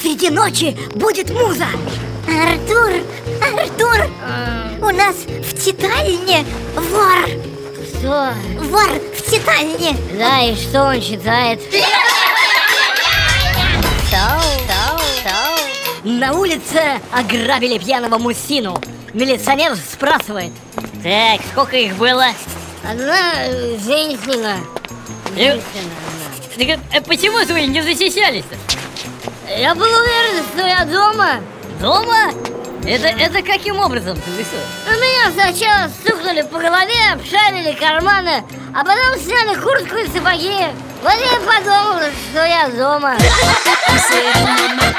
среди ночи будет муза. Артур, Артур, у нас в читальне вор. Что? Вор в читальне. Да, и что он читает? На улице ограбили пьяного мужчину. Милиционер спрашивает. Так, сколько их было? Одна э, женщина. Э, Так, э, почему же вы не защищались-то? Я был уверен, что я дома Дома? Это, это каким образом ты вы что? Но меня сначала стукнули по голове, обшарили карманы А потом сняли куртку и сапоги Вот я и подумал, что я дома I'm sitting on my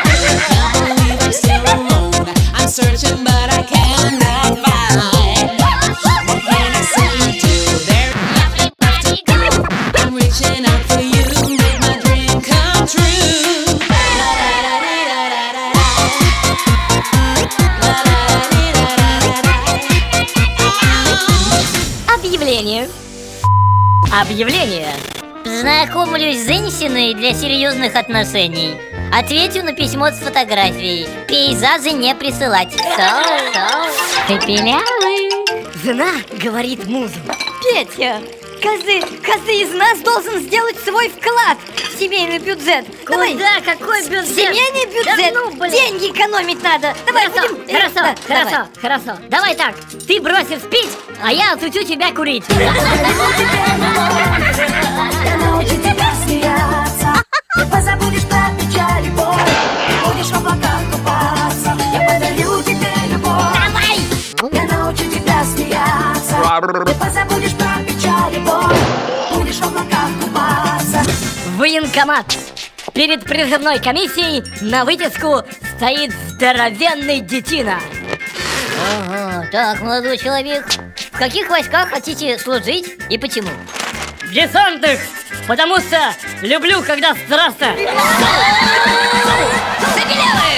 Объявление. Объявление. Знакомлюсь с женщиной для серьезных отношений. Ответю на письмо с фотографией. Пейзажи не присылать. Соу, соу. Ты пилявый. Жена говорит музу Петя, каждый, каждый из нас должен сделать свой вклад в семейный бюджет Давай, Куда? Какой бюджет? семейный бюджет, Да ну, блин. деньги экономить надо Давай, Хорошо, будем... хорошо, да, хорошо, давай. хорошо. Давай так. Ты бросишь пить, а я отучу тебя курить. Я научу тебя смеяться Ты позабудешь про печаль и боль Будешь в облаках купаться Я подарю тебе любовь Я научу тебя смеяться Ты позабудешь купаться Военкомат. Перед призывной комиссией на вытяжку стоит здоровенный детина. Ага, так, молодой человек, в каких войсках хотите служить и почему? В десантных, потому что люблю, когда страстно. Забелевы!